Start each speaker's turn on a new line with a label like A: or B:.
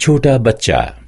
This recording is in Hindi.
A: छोटा बच्चा।